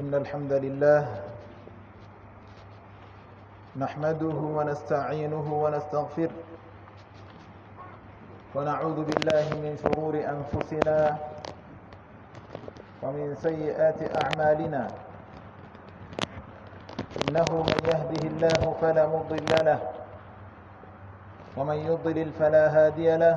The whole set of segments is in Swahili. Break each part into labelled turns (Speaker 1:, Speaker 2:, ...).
Speaker 1: إن الحمد لله نحمده ونستعينه ونستغفره ونعوذ بالله من شرور أنفسنا ومن سيئات أعمالنا. إنه من يهده الله فلا مضل له ومن يضلل فلا هادي له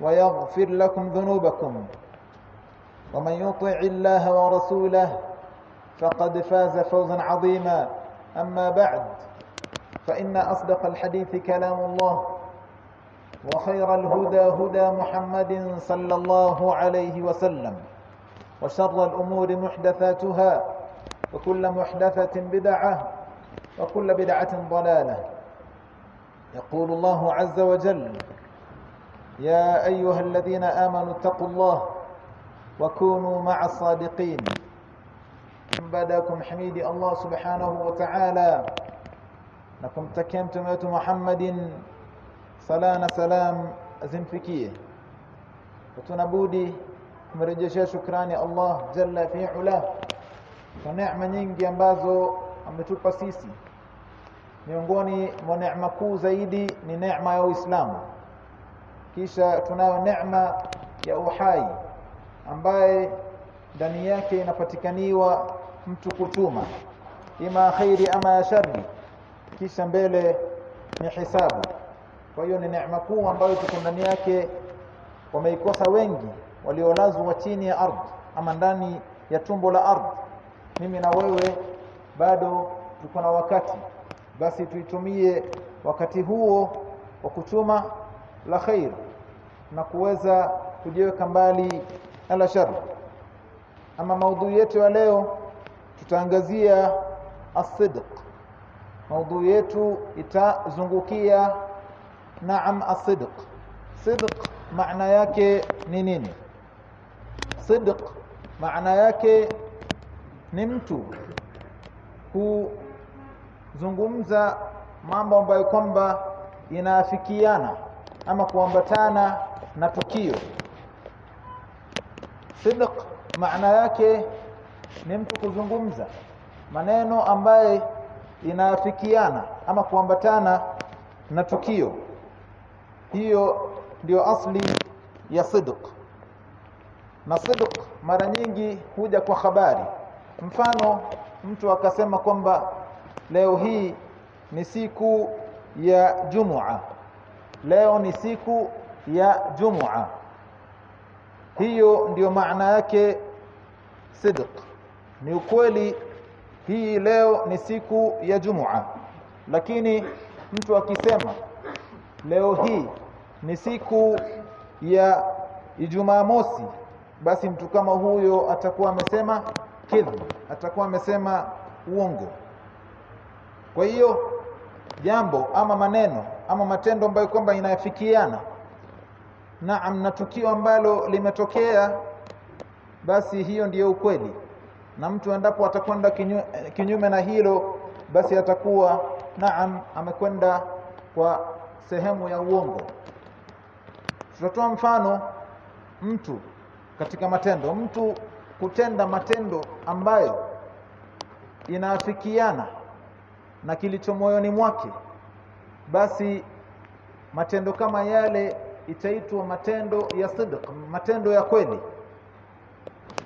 Speaker 1: ويغفر لكم ذنوبكم. ومن يطع الله ورسوله فقد فاز فوزا عظيما. أما بعد فإن أصدق الحديث كلام الله وخير الهدى هدى محمد صلى الله عليه وسلم وشر الأمور محدثاتها وكل محدثة بدعة وكل بدعة ضلالة. يقول الله عز وجل يا أيها الذين آمنوا اتقوا الله وكونوا مع الصادقين. بعدكم حميد الله سبحانه وتعالى. لكم تكيمتم ايت محمد. سلام سلام ازمفكيه وتنبودي مرجشة شكراني الله جل في علاه. ونعمه نينجي ambazo ametupa sisi miongoni mwa neema kuu zaidi ni neema ya uislamu kisha tunayo neema ya uhai ambaye ndani yake inapatikaniwa mtu kutuma. Ima khairi ama ya shari kisha mbele ni hisabu. Kwa hiyo ni neema kuu ambayo tuko ndani yake. Wameikosa wengi waliolazwa chini ya ardhi ama ndani ya tumbo la ardhi. Mimi na wewe bado tuko na wakati. Basi tuitumie wakati huo wa kuchuma la khair na kuweza kujiweka mbali na shar ama maudhui yetu ya leo tutaangazia as-sidq. Maudhui yetu itazungukia naam as-sidq. Sidq maana yake ni nini? Sidq maana yake ni mtu kuzungumza mambo ambayo kwamba inaafikiana ama kuambatana na tukio. Sidq maana yake ni mtu kuzungumza. Maneno ambaye inaafikiana ama kuambatana na tukio. Hiyo ndio asli ya sidq. Na sidq mara nyingi huja kwa habari. Mfano mtu akasema kwamba leo hii ni siku ya jumua leo ni siku ya jumua. Hiyo ndiyo maana yake sidq. Ni ukweli hii leo ni siku ya jumua. Lakini mtu akisema leo hii ni siku ya Ijumaa mosi basi mtu kama huyo atakuwa amesema kidhi atakuwa amesema uongo. Kwa hiyo jambo ama maneno ama matendo ambayo kwamba inayafikiana naam na tukio ambalo limetokea basi hiyo ndiyo ukweli. Na mtu endapo atakwenda kinyume, kinyume na hilo basi atakuwa naam amekwenda kwa sehemu ya uongo. Tutatoa mfano mtu katika matendo. Mtu kutenda matendo ambayo inaafikiana na kilicho moyoni mwake. Basi matendo kama yale itaitwa matendo ya sidq matendo ya kweli.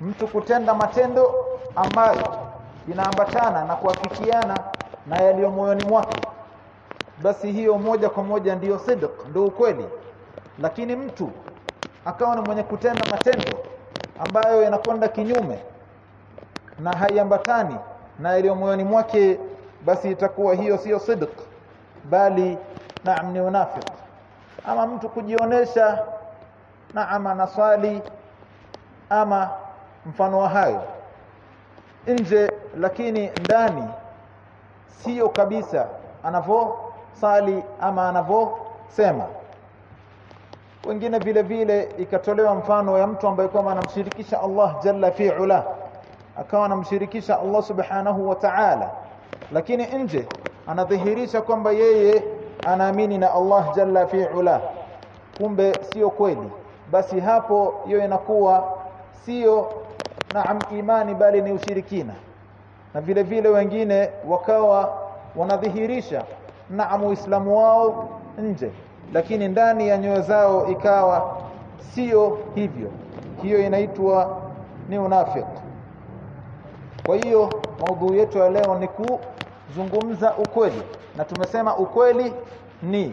Speaker 1: Mtu kutenda matendo ambayo inaambatana na kuafikiana na yaliyo moyoni mwake. Basi hiyo moja kwa moja ndiyo sidq ndio ukweli. Lakini mtu akawa ni mwenye kutenda matendo ambayo yanakwenda kinyume na haiambatani na yaliyo moyoni mwake basi itakuwa hiyo sio sidq bali naam ni unafiq ama mtu kujionesha naam anaswali ama mfano wa hayo. Nje lakini ndani sio kabisa anavosali ama anavosema wengine vile vile ikatolewa mfano ya mtu ambaye kwamba anamshirikisha Allah jalla fi'ala akawa anamshirikisha Allah subhanahu wa ta'ala lakini nje anadhihirisha kwamba yeye anaamini na Allah jalla fi'ula. Kumbe sio kweli. Basi hapo hiyo inakuwa sio naam imani bali ni ushirikina. Na vile vile wengine wakawa wanadhihirisha naam uislamu wao nje. Lakini ndani ya nyoyo zao ikawa sio hivyo. Hiyo inaitwa ni unafik kwa hiyo maudhui yetu ya leo ni kuzungumza ukweli. Na tumesema ukweli ni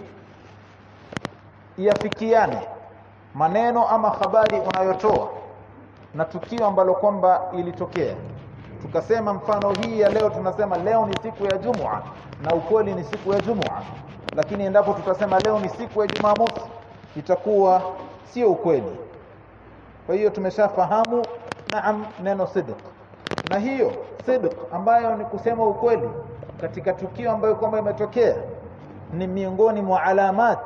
Speaker 1: iafikiane maneno ama habari unayotoa na tukio ambalo kwamba ilitokea. Tukasema mfano hii ya leo tunasema leo ni siku ya Jumua na ukweli ni siku ya Jumua. Lakini endapo tutasema leo ni siku ya Jumamosi itakuwa sio ukweli. Kwa hiyo tumeshafahamu naam neno sidq na hiyo sidq ambayo ni kusema ukweli katika tukio ambayo kwamba imetokea ni miongoni mwa alamat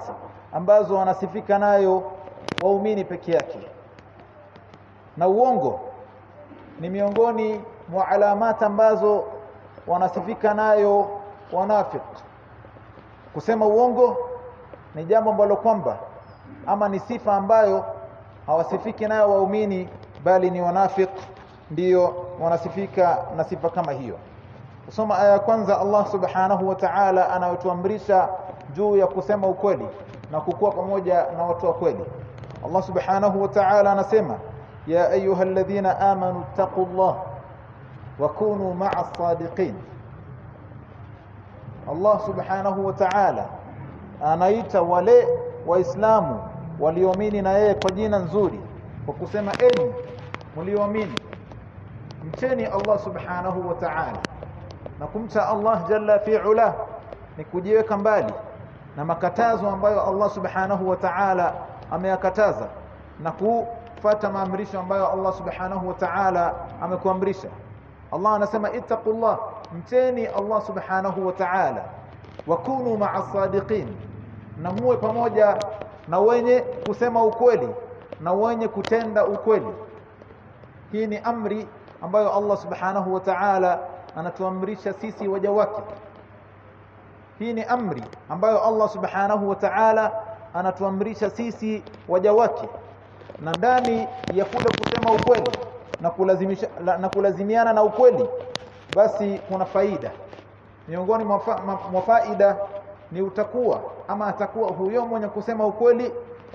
Speaker 1: ambazo wanasifika nayo waumini peke yake. Na uongo ni miongoni mwa alamat ambazo wanasifika nayo wanafik kusema uongo ni jambo ambalo kwamba ama ni sifa ambayo hawasifiki nayo waumini bali ni wanafik ndiyo wanasifika na sifa kama hiyo kusoma aya ya kwanza Allah subhanahu wa ta'ala anayotuamrisha juu ya kusema ukweli na kukua pamoja na watu wa kweli Allah subhanahu wa ta'ala anasema ya ayuha alladhina amanu taqullah wa kunu ma'a as-sadiqin Allah subhanahu wa ta'ala anaita wale waislamu walioamini na yeye kwa jina nzuri kwa kusema enyi mlioamini mcheni Allah subhanahu wa ta'ala na kumcha Allah jalla fi ula ni kujiweka mbali na makatazo ambayo Allah subhanahu wa ta'ala ameyakataza na kufata maamrisho ambayo Allah subhanahu wa ta'ala amekuamrisha Allah anasema ittaqullah mcheni Allah subhanahu wa ta'ala wa kunu ma'a sadiqin na muwe pamoja na wenye kusema ukweli na wenye kutenda ukweli hii ni amri ambayo Allah subhanahu wa ta'ala anatuamrisha sisi waja wake. Hii ni amri ambayo Allah subhanahu wa ta'ala anatuamrisha sisi waja wake. Na ndani ya kule kusema ukweli na kulazimisha na kulazimiana na ukweli basi kuna faida. Miongoni mwa faida ni utakuwa ama atakuwa huyo mwenye kusema ukweli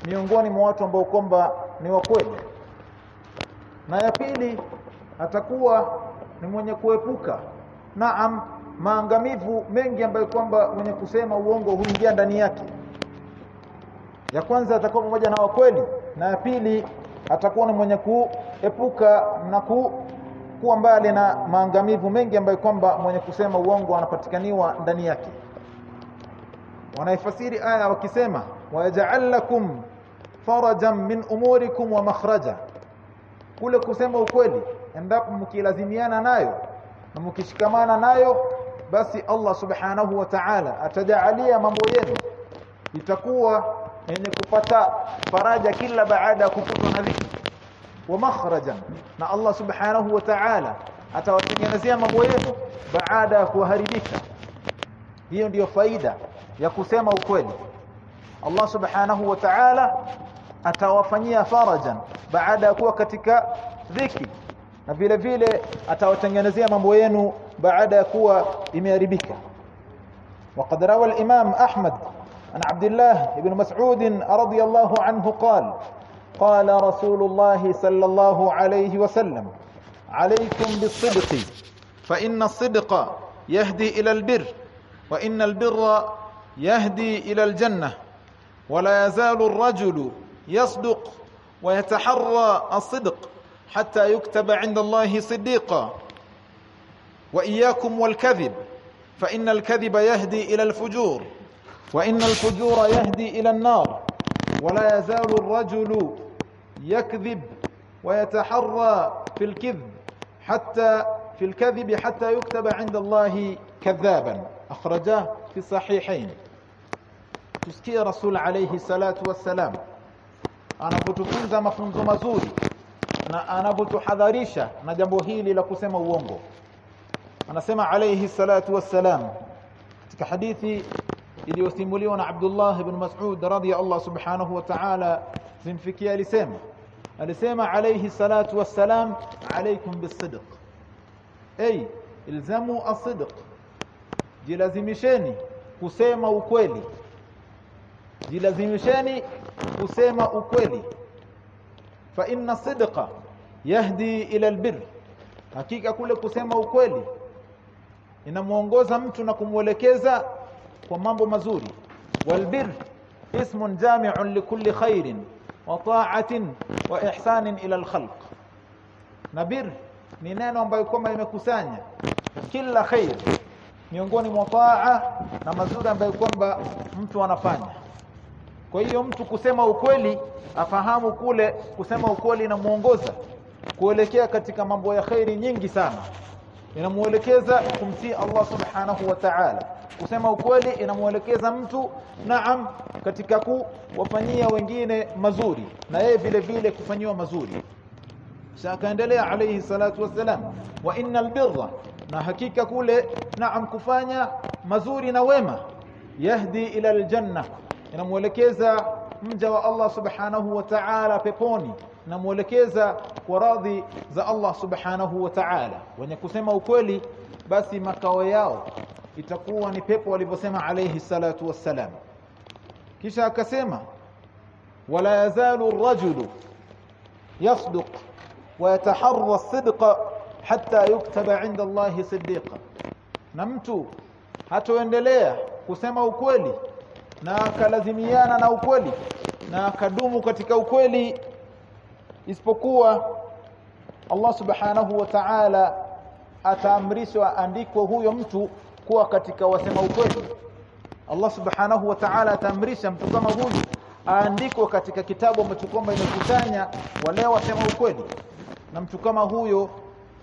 Speaker 1: miongoni mwa watu ambao kwamba ni wa kweli. Na ya pili atakuwa ni mwenye kuepuka naam maangamivu mengi ambayo kwamba mwenye kusema uongo huingia ndani yake. Ya kwanza atakuwa pamoja na wakweli na ya pili atakuwa ni mwenye kuepuka na ku, kuwa mbali na maangamivu mengi ambayo kwamba mwenye kusema uongo anapatikaniwa ndani yake. Wanaifasiri aya wakisema wayaj'al lakum farajan min umurikum wa makhraja. Kule kusema ukweli endapo mkilazimiana nayo na mkishikamana nayo basi Allah subhanahu wa ta'ala atajaalia mambo yenu itakuwa yenye kupata faraja kila baada ya kupatwa na dhiki wa makhrajan na Allah subhanahu wa ta'ala atawatengenezea mambo yenu baada ya kuharibika hiyo ndiyo faida ya kusema ukweli Allah subhanahu wa ta'ala atawafanyia farajan baada ya kuwa katika dhiki na vile vile atawatengenezea mambo yenu baada ya kuwa imeharibika. وقد روى الإمام أحمد عن عبد الله بن مسعود رضي الله عنه قال قال رسول الله صلى الله عليه وسلم عليكم بالصدق فإن الصدق يهدي إلى البر وإن البر يهدي إلى الجنة ولا يزال الرجل يصدق ويتحرى الصدق حتى يكتب عند الله صديقا. وإياكم والكذب فإن الكذب يهدي إلى الفجور وإن الفجور يهدي إلى النار. ولا يزال الرجل يكذب ويتحرى في الكذب حتى في الكذب حتى يكتب عند الله كذابا. أخرجاه في الصحيحين. tusikie rasul alayhi salatu wassalam anapotufunza mafunzo mazuri na anapotuhadharisha na jambo hili la kusema uongo anasema alayhi salatu wassalam katika hadithi iliyosimuliwa na Abdullah ibn Mas'ud radhiyallahu subhanahu wa ta'ala zimfikia alisema alisema alayhi salatu wassalam alaykum bisidq ay ilzamu as-sidq jilazimisheni kusema ukweli jilazimisheni kusema ukweli fa inna sidqa yahdi ila albir hakika kule kusema ukweli inamuongoza mtu na kumwelekeza kwa mambo mazuri walbir ismun jami'un likulli khairin wa ta'atin wa ihsanin ila alkhalq na ni neno ambayo kwamba imekusanya kila khair miongoni mwa taa na mazuri ambayo kwamba mtu anafanya kwa hiyo mtu kusema ukweli afahamu kule kusema ukweli inamuongoza. Kuelekea katika mambo ya khairi nyingi sana. Inamuelekeza kumtii Allah subhanahu wa ta'ala. Kusema ukweli inamuelekeza mtu naam katika kuwafanyia wengine mazuri. Na yeye vile vile kufanyiwa mazuri. Akaendelea alayhi salatu wassalam wa innal birra na hakika kule naam kufanya mazuri na wema. Yahdi ila aljanna inamuelekeza mja wa Allah subhanahu wa ta'ala peponi namuelekeza kwa radhi za Allah subhanahu wa ta'ala wenye kusema ukweli basi makao yao itakuwa ni pepo walivyosema alayhi salatu wassalam kisha akasema wala yazalu ar-rajulu yasduq wa yataharra as-sidqa hatta yuktaba 'inda Allah siddiqa na mtu hatoendelea kusema ukweli na akalazimiana na ukweli na akadumu katika ukweli isipokuwa Allah subhanahu wa ta'ala ataamrishwa andikwe huyo mtu kuwa katika wasema ukweli. Allah subhanahu wa ta'ala ataamrisha mtu kama huyo aandikwe katika kitabu ambacho kwamba imekusanya wale wasema ukweli. Na mtu kama huyo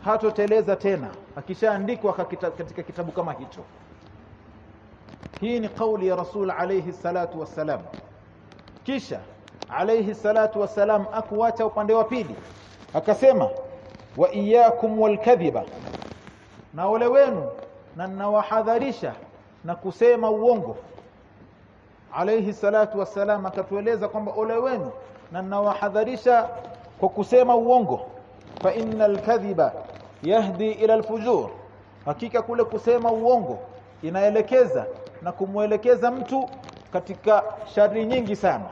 Speaker 1: hatoteleza tena akishaandikwa katika kitabu kama hicho hii ni kauli ya rasul alayhi salatu wassalam kisha alayhi salatu wassalam akuacha upande wa pili akasema wa iyyakum walkadhiba na ole wenu na nawahadharisha na kusema uongo alayhi salatu wassalam akatueleza kwamba ole wenu na nawahadharisha kwa kusema uongo fa innal kadhiba yahdi ila alfujur hakika kule kusema uongo inaelekeza na kumwelekeza mtu katika shari nyingi sana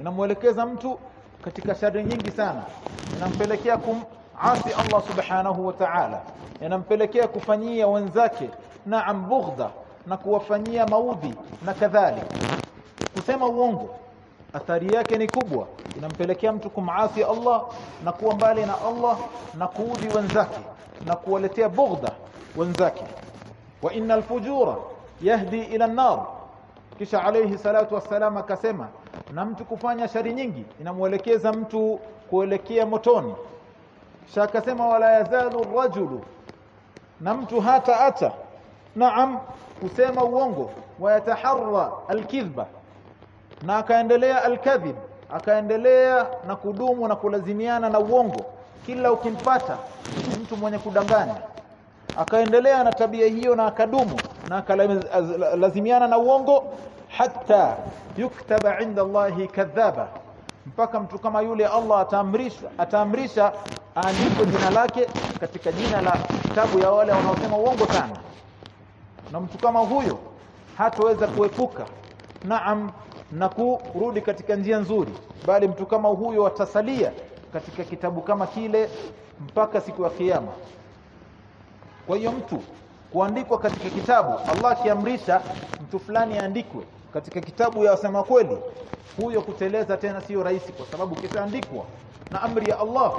Speaker 1: inamuelekeza mtu katika shari nyingi sana inampelekea kumasi Allah subhanahu wa ta'ala inampelekea kufanyia wenzake naam bughdha na kuwafanyia maudhi na kadhalika kusema uongo athari yake ni kubwa inampelekea mtu kumasi Allah na kuwa mbali na Allah na kuudhi wenzake na kuwaletea bughdha wenzake wa innal fujura yahdi ila an-nar. Kisha alayhi salatu wassalam akasema na mtu kufanya shari nyingi inamuelekeza mtu kuelekea motoni. Kisha akasema wala yazalu rajulu. Na mtu hata ata. Naam kusema uongo. Wayataharra alkidhba. Na akaendelea alkadhib. Akaendelea na kudumu na kulazimiana na uongo. Kila ukimpata mtu mwenye kudanganya. Akaendelea na tabia hiyo na akadumu na akalazimiana na uongo hatta yuktaba inda Allahi kadhaba. Mpaka mtu kama yule Allah ataamrisha ataamrisha aandikwe jina lake katika jina la kitabu ya wale wanaosema uongo sana. Na mtu kama huyo hataweza kuepuka. Naam na kurudi katika njia nzuri. Bali mtu kama huyo atasalia katika kitabu kama kile mpaka siku ya kiyama. Kwa hiyo mtu kuandikwa katika kitabu. Allah akiamrisha mtu fulani aandikwe katika kitabu ya wasema kweli. Huyo kuteleza tena sio rahisi kwa sababu kitaandikwa na amri ya Allah.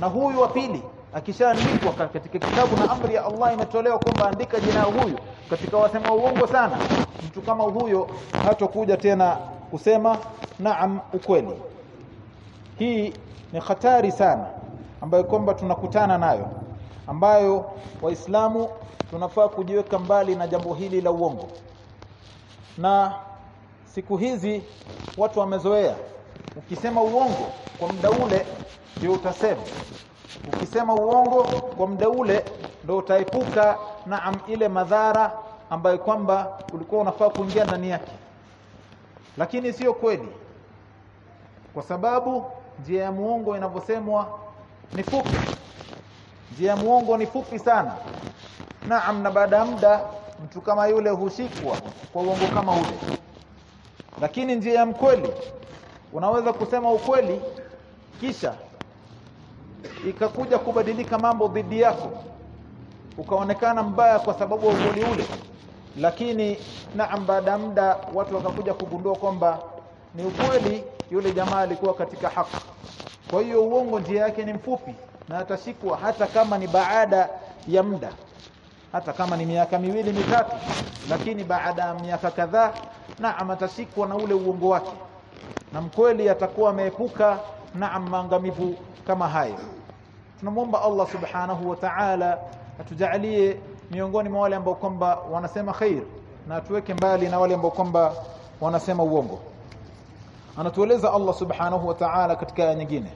Speaker 1: Na huyu wa pili akishaandikwa katika kitabu na amri ya Allah imetolewa kwamba andika jina huyu katika wasema uongo sana. Mtu kama huyo hatokuja tena kusema naam ukweli. Hii ni hatari sana ambayo kwamba tunakutana nayo ambayo waislamu tunafaa kujiweka mbali na jambo hili la uongo. Na siku hizi watu wamezoea. Ukisema uongo kwa muda ule ndio utasema. Ukisema uongo kwa muda ule ndio utaepuka naam ile madhara ambayo kwamba ulikuwa unafaa kuingia ndani yake. Lakini sio kweli. Kwa sababu njia ya muongo inavyosemwa ni fupi njia ya muongo ni fupi sana. Naam na baada muda mtu kama yule hushikwa kwa uongo kama ule. Lakini njia ya mkweli unaweza kusema ukweli kisha ikakuja kubadilika mambo dhidi yako. Ukaonekana mbaya kwa sababu ya ukweli ule. Lakini naam baada muda watu wakakuja kugundua kwamba ni ukweli yule jamaa alikuwa katika haki. Kwa hiyo uongo njia yake ni mfupi na atashikwa hata kama ni baada ya muda hata kama ni miaka miwili mitatu lakini baada ya miaka kadhaa naam atashikwa na ule uongo wake. Na mkweli atakuwa ameepuka naam maangamivu kama hayo. Tunamwomba Allah subhanahu wa ta'ala atujalie miongoni mwa wale ambao kwamba wanasema khair na atuweke mbali na wale ambao kwamba wanasema uongo. Anatueleza Allah subhanahu wa ta'ala katika aya nyingine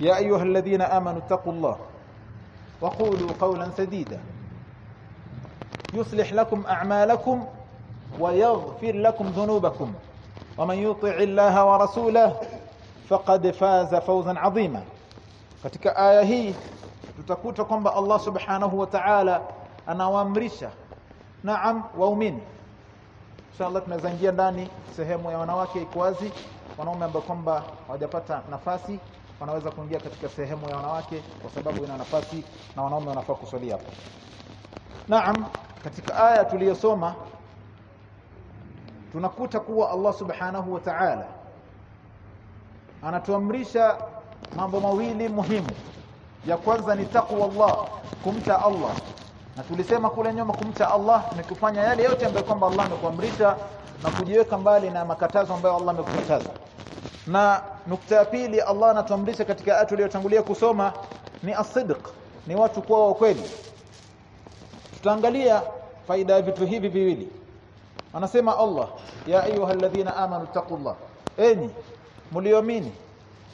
Speaker 1: يا أيها الذين آمنوا اتقوا الله وقولوا قولا سديدا يصلح لكم أعمالكم ويغفر لكم ذنوبكم ومن يطع الله ورسوله faqad faza fawzan adhima katika aya hii tutakuta kwamba Allah subhanahu wa ta'ala anawaamrisha naam waumini inshallah tunazaingia ndani sehemu ya wanawake iko wazi wanaume ambao kwamba hawajapata nafasi wanaweza kuingia katika sehemu ya wanawake kwa sababu ina nafasi na wanaume wanafaa kuswalia hapo. Naam katika aya tuliyosoma tunakuta kuwa Allah subhanahu wa ta'ala anatuamrisha mambo mawili muhimu. Ya kwanza ni taqwa Allah kumcha Allah. Na tulisema kule nyuma kumcha Allah ni kufanya yale yote ambayo kwamba Allah amekuamrisha na kujiweka mbali na makatazo ambayo Allah amekukataza na nukta ya pili Allah anatuamrisha katika aya tuliyotangulia kusoma ni asidq ni watu kuwa wa kweli. Tutaangalia faida ya vitu hivi viwili. Anasema Allah ya ayyuhalladhina amanu taqullah enyi mlioamini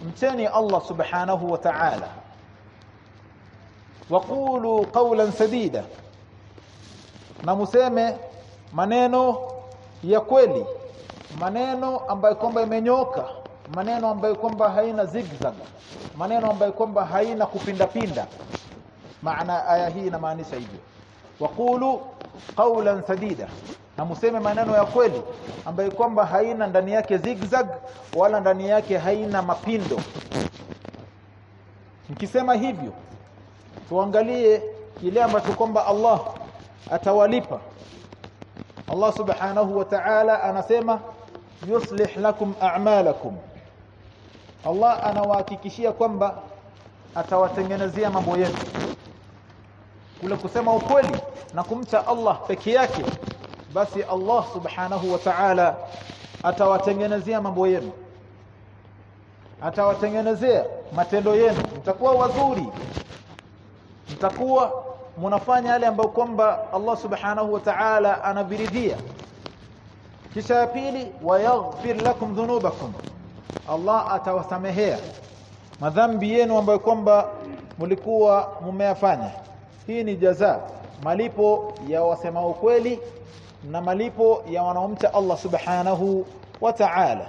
Speaker 1: mcheni Allah subhanahu wa ta'ala. Waqulu qawlan sadida. Na museme maneno ya kweli maneno ambayo kwamba imenyoka maneno ambayo kwamba haina zigzag. Maneno ambayo kwamba haina kupinda pinda maana aya hii inamaanisha hivyo. Waqulu qawlan sadida. Na museme maneno ya kweli ambayo kwamba haina ndani yake zigzag wala ndani yake haina mapindo. Mkisema hivyo tuangalie kile ambacho kwamba Allah atawalipa. Allah subhanahu wa ta'ala anasema yuslih lakum a'malakum Allah anawahakikishia kwamba atawatengenezea mambo yenu kule kusema ukweli na kumcha Allah peke yake basi Allah subhanahu wa ta'ala atawatengenezea mambo yenu. Atawatengenezea matendo yenu. Mtakuwa wazuri. Mtakuwa mnafanya yale ambayo kwamba Allah subhanahu wa ta'ala anaviridhia. Kisha ya pili wayaghfir lakum dhunubakum Allah atawasamehea madhambi yenu ambayo kwamba mlikuwa mmeyafanya hii ni jaza malipo ya wasema ukweli na malipo ya wanaomcha Allah subhanahu wa ta'ala.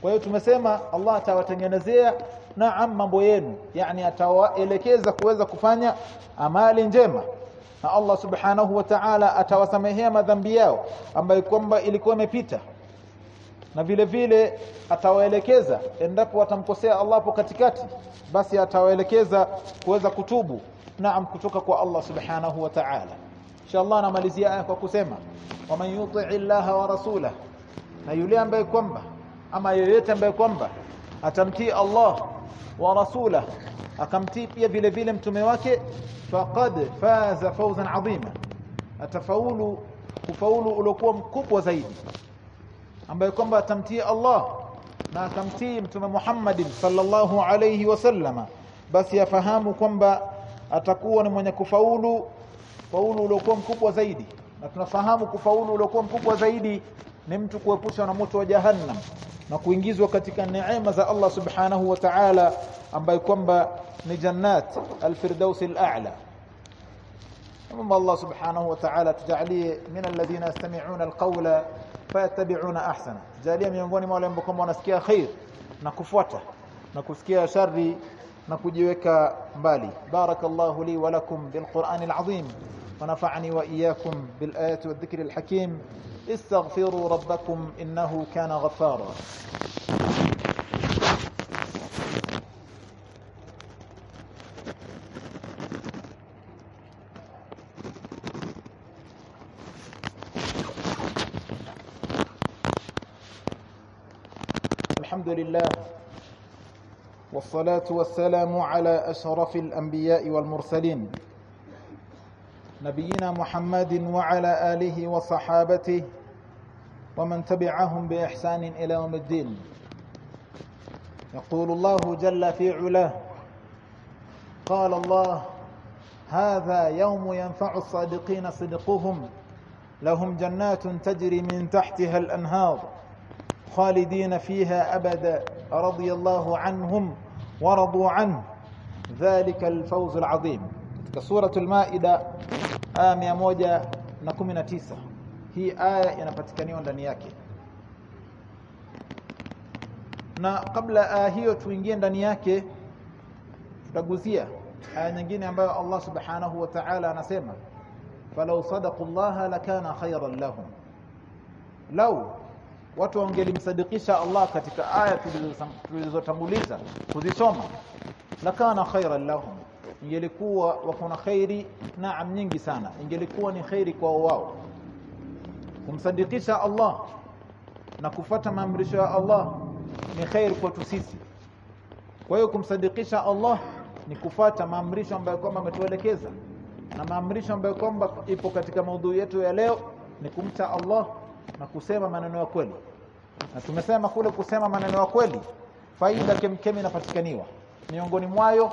Speaker 1: Kwa hiyo tumesema Allah atawatengenezea naam mambo yenu yani atawaelekeza kuweza kufanya amali njema. Na Allah subhanahu wa ta'ala atawasamehea madhambi yao ambayo kwamba ilikuwa imepita na vile vile atawaelekeza endapo watamkosea Allah hapo katikati basi atawaelekeza kuweza kutubu. Naam kutoka kwa Allah subhanahu wa ta'ala. Inshallah namalizia aya kwa kusema waman yuti'i illaha wa rasulah na yule ambaye kwamba ama yeyote ambaye kwamba atamtii Allah wa rasulah akamtii pia vile vile mtume wake faqad faza fawzan adhima atafaulu kufaulu uliokuwa mkubwa zaidi ambaye kwamba atamtii Allah na akamtii mtume Muhammad sallallahu alayhi wasallama basi afahamu kwamba atakuwa ni mwenye kufaulu faulu uliokuwa mkubwa zaidi na tunafahamu kufaulu uliokuwa mkubwa zaidi ni mtu kuepushwa na moto wa jahannam na kuingizwa katika neema za Allah subhanahu wa ta'ala ambayo kwamba ni jannat alfirdaus al'a اللهم الله سبحانه وتعالى تجعليه من الذين يستمعون القول فيتبعون أحسنه. jalia miongoni mwa wale ambao wanasikia khair na kufuata na kusikia shari na kujiweka mbali. Barakallahu li wa lakum ونفعني واياكم بالايات والذكر الحكيم استغفروا ربكم انه كان غفارا الحمد لله والصلاة والسلام على أشرف الأنبياء والمرسلين نبينا محمد وعلى آله وصحابته ومن تبعهم بإحسان إلى يوم الدين. يقول الله جل في علاه قال الله هذا يوم ينفع الصادقين صدقهم لهم جنات تجري من تحتها الأنهار. خالدين فيها أبدا رضي الله عنهم ورضوا عنه. ذلك الفوز العظيم. كسورة المائدة آية آمية موجة آية نكمنا تيسة هي آية ينفتكني وندنياك قبل آهية توينجين دنياك تقوزية آية نجين ينبغى الله سبحانه وتعالى نسيمة فلو صدقوا الله لكان خيرا لهم. لو watu wangelimsadikisha Allah katika aya tulizotanguliza kuzisoma lakana khairan lahum. Ingelikuwa wako na khairi naam nyingi sana. Ingelikuwa ni khairi kwa wao. Kumsadikisha Allah na kufata maamrisho ya Allah ni khair kwetu sisi. Kwa hiyo kumsadikisha Allah ni kufata maamrisho ambayo kwamba ametuelekeza. Na maamrisho ambayo kwamba ipo katika maudhui yetu ya leo ni kumcha Allah na kusema maneno ya kweli. Na tumesema kule kusema maneno ya kweli faida kemkemi inapatikaniwa. Miongoni mwayo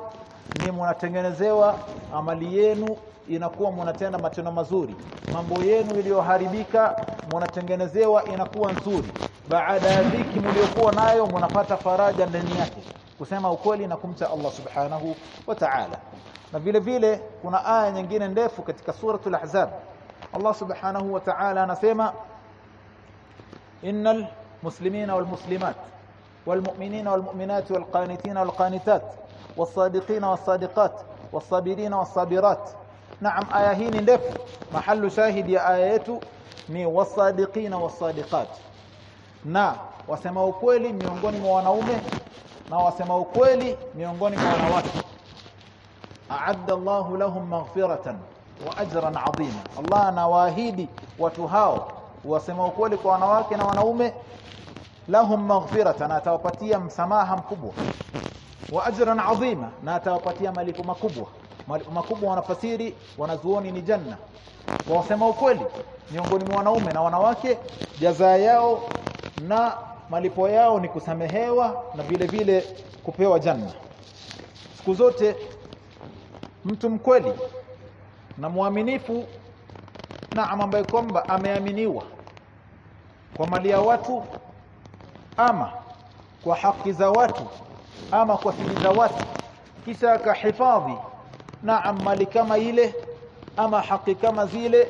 Speaker 1: ni mnatengenezewa amali yenu inakuwa mnatenda matendo mazuri. Mambo yenu iliyoharibika mnatengenezewa inakuwa nzuri. Baada ya dhiki mliokuwa nayo mnapata faraja ndani yake. Kusema ukweli na kumcha Allah subhanahu wa ta'ala. Na vile vile kuna aya nyingine ndefu katika suratul ahzab. Allah subhanahu wa ta'ala anasema wal qanitat was sadiqina was sadiqat was sabirina was sabirat naam aya hii ni ndefu mahallu shahidi ya aya yetu ni wasadiqina wasadiqat na wasema ukweli miongoni mwa wanaume na wasema ukweli miongoni mwa wanawake a'adda Allahu lahum maghfiratan wa ajran 'azima Allah anawaahidi watu hao wasema ukweli kwa wanawake na wanaume lahum maghfiratan atawapatia msamaha mkubwa wa ajran 'azima na atawapatia malipo makubwa. Malipo makubwa wanafasiri wanazuoni ni janna. Kwa wasema ukweli miongoni mwa wanaume na wanawake jazaa yao na malipo yao ni kusamehewa na vile vile kupewa janna. Siku zote mtu mkweli na mwaminifu na ambaye kwamba ameaminiwa kwa mali ya watu ama kwa haki za watu ama kwa siri za watu. Kisha akahifadhi naam mali kama ile ama haki kama zile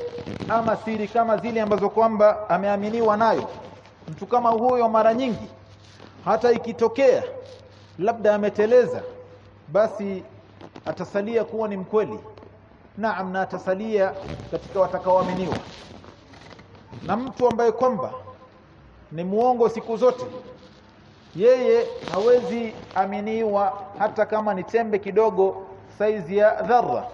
Speaker 1: ama siri kama zile ambazo kwamba ameaminiwa nayo. Mtu kama huyo mara nyingi hata ikitokea labda ameteleza basi atasalia kuwa ni mkweli. Naam na atasalia katika watakaoaminiwa. Na mtu ambaye kwamba ni muongo siku zote. Yeye hawezi aminiwa hata kama ni tembe kidogo saizi ya dharra.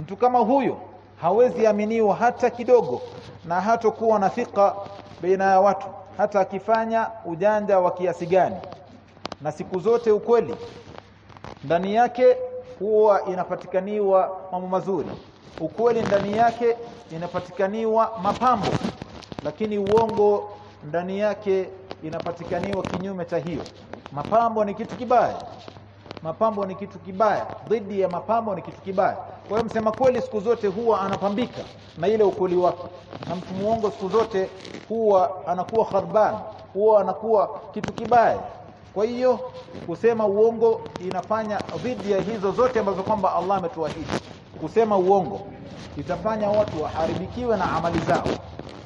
Speaker 1: Mtu kama huyo hawezi aminiwa hata kidogo na hatokuwa na thika baina ya watu hata akifanya ujanja wa kiasi gani. Na siku zote ukweli ndani yake huwa inapatikaniwa mambo mazuri. Ukweli ndani yake inapatikaniwa mapambo lakini uongo ndani yake inapatikaniwa kinyume cha hiyo. Mapambo ni kitu kibaya. Mapambo ni kitu kibaya. Dhidi ya mapambo ni kitu kibaya. Kwa hiyo msema kweli siku zote huwa anapambika na ile ukweli wake. Na mtu muongo siku zote huwa anakuwa kharban huwa anakuwa kitu kibaya. Kwa hiyo kusema uongo inafanya dhidi ya hizo zote ambazo kwamba Allah ametuahidi. Kusema uongo itafanya watu waharibikiwe na amali zao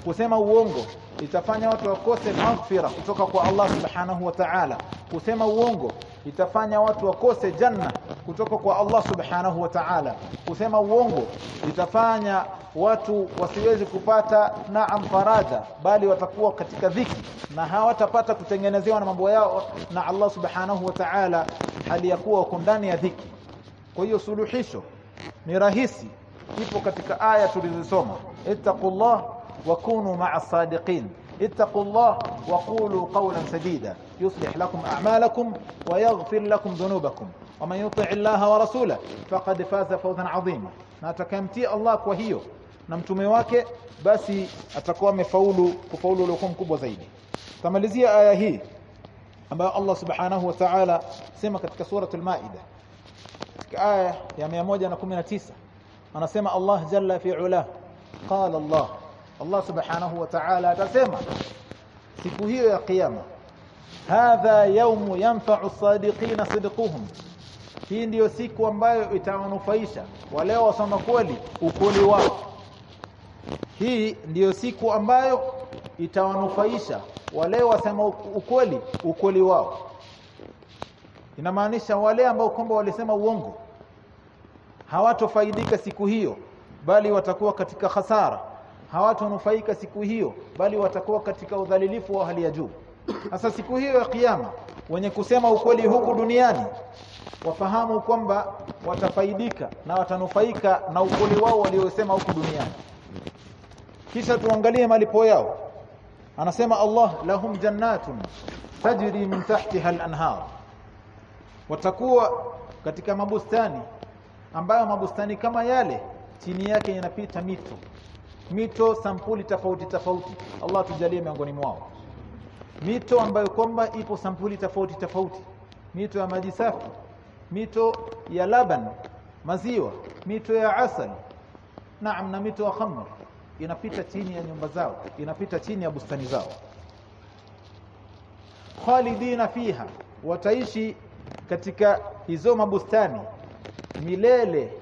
Speaker 1: kusema uongo itafanya watu wakose maghfira kutoka kwa Allah subhanahu wa ta'ala. Kusema uongo itafanya watu wakose janna kutoka kwa Allah subhanahu wa ta'ala. Kusema uongo itafanya watu wasiwezi kupata naam faraja bali watakuwa katika dhiki na hawatapata kutengenezewa na mambo yao na Allah subhanahu wa ta'ala hali ya kuwa ndani ya dhiki. Kwa hiyo suluhisho ni rahisi ipo katika aya tulizosoma. Ittaqullah وكونوا مع الصادقين. اتقوا الله وقولوا قولا سديدا. يصلح لكم أعمالكم ويغفر لكم ذنوبكم. ومن يطع الله ورسوله فقد فاز فوزا عظيما. نتكمتي الله وهيو نمتومي واكه بس اتكون مفاولو كفاولو لكم كبو زيدي تمالزي آية هي. أما الله سبحانه وتعالى سمكت كسورة المائدة. آية 119 أنا سمى الله جل في علاه. قال الله. Allah subhanahu wa ta'ala atasema siku hiyo ya kiyama hadha yawmu yanfa'u as-sadiqina sidquhum. Hii ndiyo siku ambayo itawanufaisha wale wasema kweli ukweli wao. Hii ndiyo siku ambayo itawanufaisha wale wasema ukweli ukweli wao. Inamaanisha wale ambao kwamba walisema uongo hawatofaidika siku hiyo bali watakuwa katika hasara hawatonufaika siku hiyo bali watakuwa katika udhalilifu wa hali ya juu. Sasa siku hiyo ya kiyama wenye kusema ukweli huku duniani wafahamu kwamba watafaidika na watanufaika na ukweli wao waliosema huku duniani. Kisha tuangalie malipo yao. Anasema Allah lahum jannatun tajri min tahtiha al-anhar. Watakuwa katika mabustani ambayo mabustani kama yale chini yake yanapita mito mito sampuli tofauti tofauti. Allah tujalie miongoni mwao. Mito ambayo kwamba ipo sampuli tofauti tofauti. Mito ya maji safi. Mito ya laban maziwa. Mito ya asali. Naam na mito ya khamr. Inapita chini ya nyumba zao. Inapita chini ya bustani zao. Khalidina fiha. Wataishi katika hizo mabustani milele.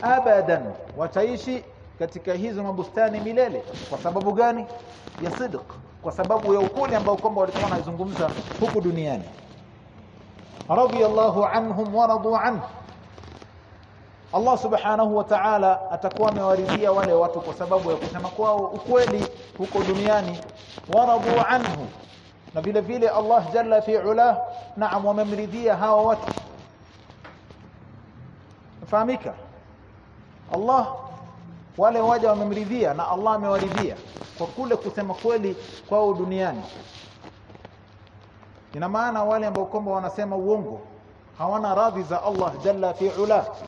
Speaker 1: Abadan. Wataishi katika hizo mabustani milele kwa sababu gani ya sidq kwa sababu ya ukweli ambao kwamba walikuwa wanazungumza huku duniani radiyallahu anhum wa radu anhu Allah subhanahu wa ta'ala atakuwa amewaridhia wale watu kwa sababu ya kusema kwao ukweli huko duniani waradu anhu na vile vile Allah jalla fi ula naam wamemridhia hawa watu fahamika Allah wale waja wamemridhia na Allah amewaridhia kwa kule kusema kweli kwao duniani. Ina maana wale ambao kwamba wanasema uongo hawana radhi za Allah jalla fi ula